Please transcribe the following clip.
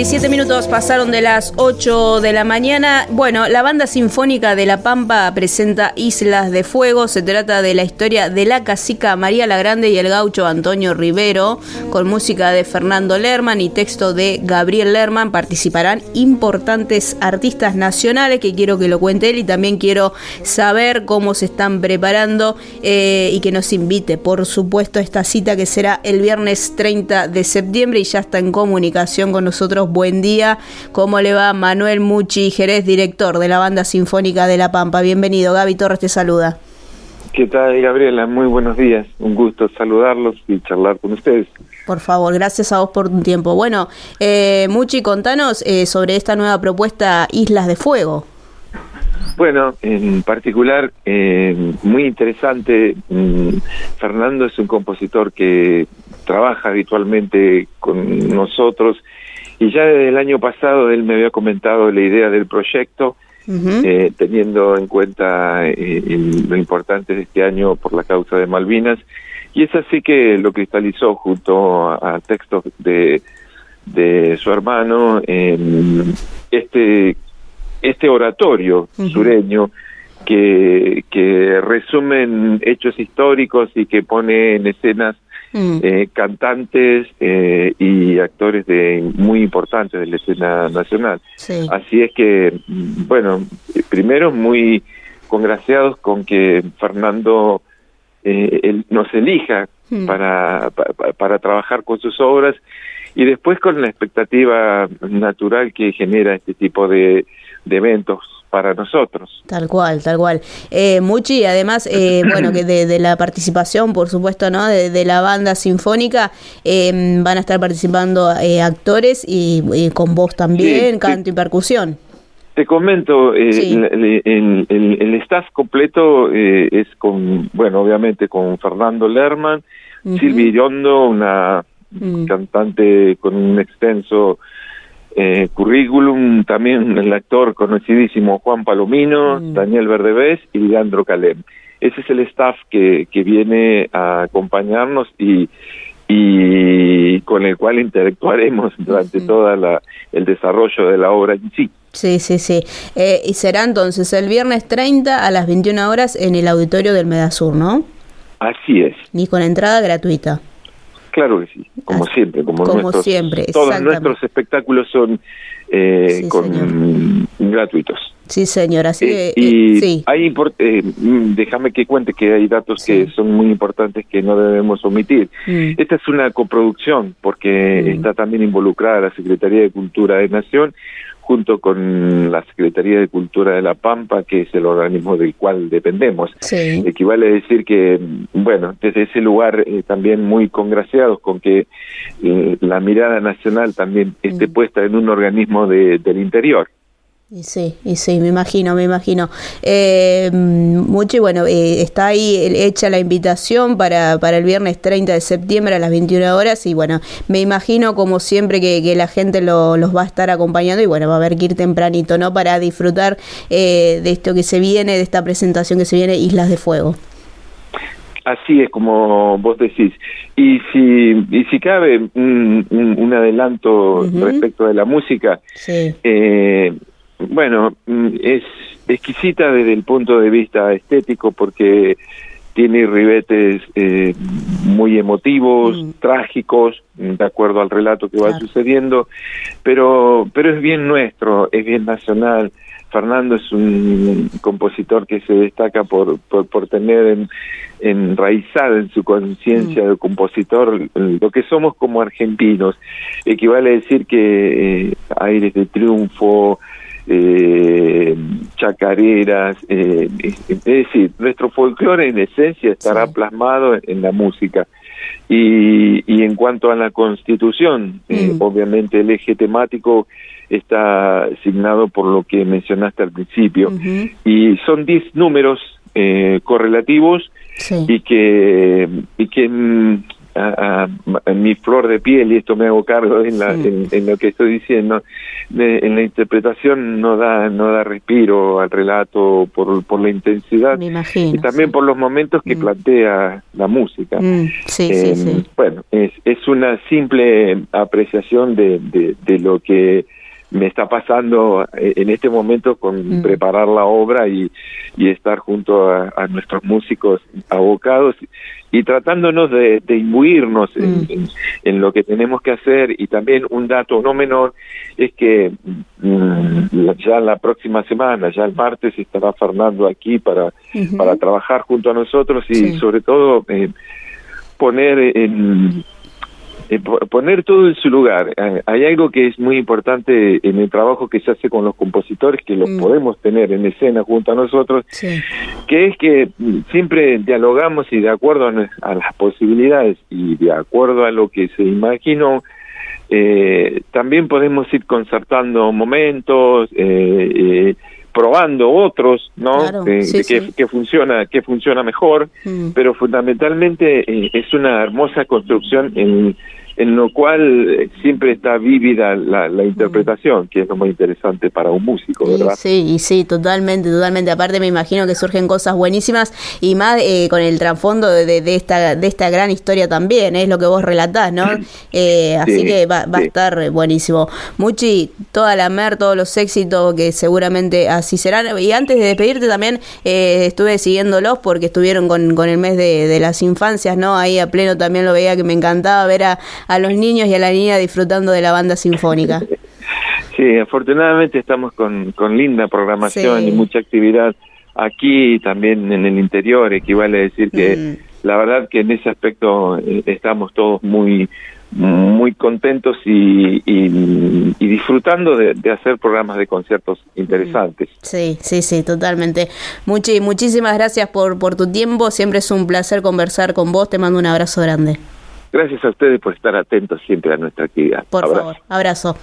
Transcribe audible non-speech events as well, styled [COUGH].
27 minutos pasaron de las 8 de la mañana. Bueno, la banda sinfónica de La Pampa presenta Islas de Fuego. Se trata de la historia de la cacica María la Grande y el gaucho Antonio Rivero, con música de Fernando Lerman y texto de Gabriel Lerman. Participarán importantes artistas nacionales que quiero que lo cuente él y también quiero saber cómo se están preparando eh, y que nos invite, por supuesto, a esta cita que será el viernes 30 de septiembre y ya está en comunicación con nosotros. Buen día. ¿Cómo le va Manuel Muchi Jerez, director de la Banda Sinfónica de La Pampa? Bienvenido. Gaby Torres te saluda. ¿Qué tal, Gabriela? Muy buenos días. Un gusto saludarlos y charlar con ustedes. Por favor, gracias a vos por tu tiempo. Bueno, eh, Muchi, contanos eh, sobre esta nueva propuesta Islas de Fuego. Bueno, en particular, eh, muy interesante. Mm, Fernando es un compositor que trabaja habitualmente con nosotros y ya desde el año pasado él me había comentado la idea del proyecto, eh, teniendo en cuenta eh, lo importante de este año por la causa de Malvinas, y es así que lo cristalizó junto a, textos de, de su hermano este, este oratorio sureño que, que resumen hechos históricos y que pone en escenas Mm. eh, cantantes eh, y actores de muy importantes de la escena nacional. Así es que, bueno, primero muy congraciados con que Fernando eh, nos elija mm. para, para trabajar con sus obras y después con la expectativa natural que genera este tipo de, de eventos para nosotros. Tal cual, tal cual. Eh, Muchi, además, eh, [CLEARS THROAT] bueno, que de, la participación, por supuesto, ¿no? De, la banda sinfónica, em, van a estar participando eh, actores y, con voz también, canto y percusión. Te comento, eh, el, el, staff completo es con, bueno, obviamente con Fernando Lerman, Silvia una mm. cantante con un extenso eh, currículum, también el actor conocidísimo Juan Palomino, mm. Daniel Verdevés y Leandro Calem. Ese es el staff que, que viene a acompañarnos y, y con el cual interactuaremos durante todo el desarrollo de la obra en sí. Sí, sí, sí. Eh, y será entonces el viernes 30 a las 21 horas en el auditorio del Medasur, ¿no? Así es. Y con entrada gratuita. Claro que sí, como siempre, como, nuestros, siempre, todos nuestros espectáculos son eh, con gratuitos. Sí, señor, así eh, y sí. hay eh, mm, déjame que cuente que hay datos que son muy importantes que no debemos omitir. Mm. Esta es una coproducción porque mm. está también involucrada la Secretaría de Cultura de Nación junto con la Secretaría de Cultura de La Pampa, que es el organismo del cual dependemos. Equivale a decir que, bueno, desde ese lugar eh, también muy congraciados con que eh, la mirada nacional también esté mm. puesta en un organismo del interior. Y sí, y sí, me imagino, me imagino. Eh, mucho y bueno, eh, está ahí hecha la invitación para, para el viernes 30 de septiembre a las 21 horas y bueno, me imagino como siempre que, que la gente lo, los va a estar acompañando y bueno, va a haber que ir tempranito, ¿no? Para disfrutar eh, de esto que se viene, de esta presentación que se viene, Islas de Fuego. Así es como vos decís. Y si, y si cabe un, un, adelanto respecto de la música, sí. eh, bueno, mm, es exquisita desde el punto de vista estético porque tiene ribetes eh, muy emotivos, mm. trágicos, de acuerdo al relato que va sucediendo, pero, pero es bien nuestro, es bien nacional. Fernando es un compositor que se destaca por, por, tener en, enraizado en su conciencia mm. de compositor lo que somos como argentinos. Equivale a decir que eh, aires de triunfo, eh, chacareras, eh, es decir, nuestro folclore en esencia estará plasmado en la música. Y, y en cuanto a la constitución, eh, mm. obviamente el eje temático está asignado por lo que mencionaste al principio, y son 10 números eh, correlativos y que, y que a, mi flor de piel y esto me hago cargo en, la, en, lo que estoy diciendo en la interpretación no da no da respiro al relato por, por la intensidad y también por los momentos que mm. plantea la música mm, sí, sí, sí. bueno es, es una simple apreciación de, de, de lo que me está pasando eh, en este momento con mm. preparar la obra y, y estar junto a, nuestros músicos abocados y tratándonos de, de imbuirnos mm. en, lo que tenemos que hacer y también un dato no menor es que mm, ya la próxima semana, ya el martes estará Fernando aquí para, para trabajar junto a nosotros y sobre todo eh, poner en eh, poner todo en su lugar. Eh, hay algo que es muy importante en el trabajo que se hace con los compositores, que los mm. podemos tener en escena junto a nosotros, que es que mm, siempre dialogamos y de acuerdo a, las posibilidades y de acuerdo a lo que se imaginó, eh, también podemos ir concertando momentos, probando otros, ¿no? que, funciona, que funciona mejor, mm. pero fundamentalmente es una hermosa construcción en en lo cual eh, siempre está vívida la, interpretación, que es lo más interesante para un músico, ¿verdad? Sí, y sí, totalmente, totalmente. Aparte me imagino que surgen cosas buenísimas y más eh, con el trasfondo de, de, esta de esta gran historia también, es lo que vos relatás, ¿no? Eh, así que va, va a estar buenísimo. Muchi, toda la mer, todos los éxitos que seguramente así serán. Y antes de despedirte también estuve siguiéndolos porque estuvieron con, con el mes de, de las infancias, ¿no? Ahí a pleno también lo veía que me encantaba ver a a los niños y a la niña disfrutando de la banda sinfónica. [LAUGHS] Sí, afortunadamente estamos con, con linda programación y mucha actividad aquí y también en el interior, equivale a decir que mm. la verdad que en ese aspecto eh, estamos todos muy muy contentos y, y, disfrutando de, hacer programas de conciertos interesantes. Sí, sí, sí, totalmente. Muchi, muchísimas gracias por, por tu tiempo, siempre es un placer conversar con vos, te mando un abrazo grande. Gracias a ustedes por estar atentos siempre a nuestra actividad. Por favor, abrazo.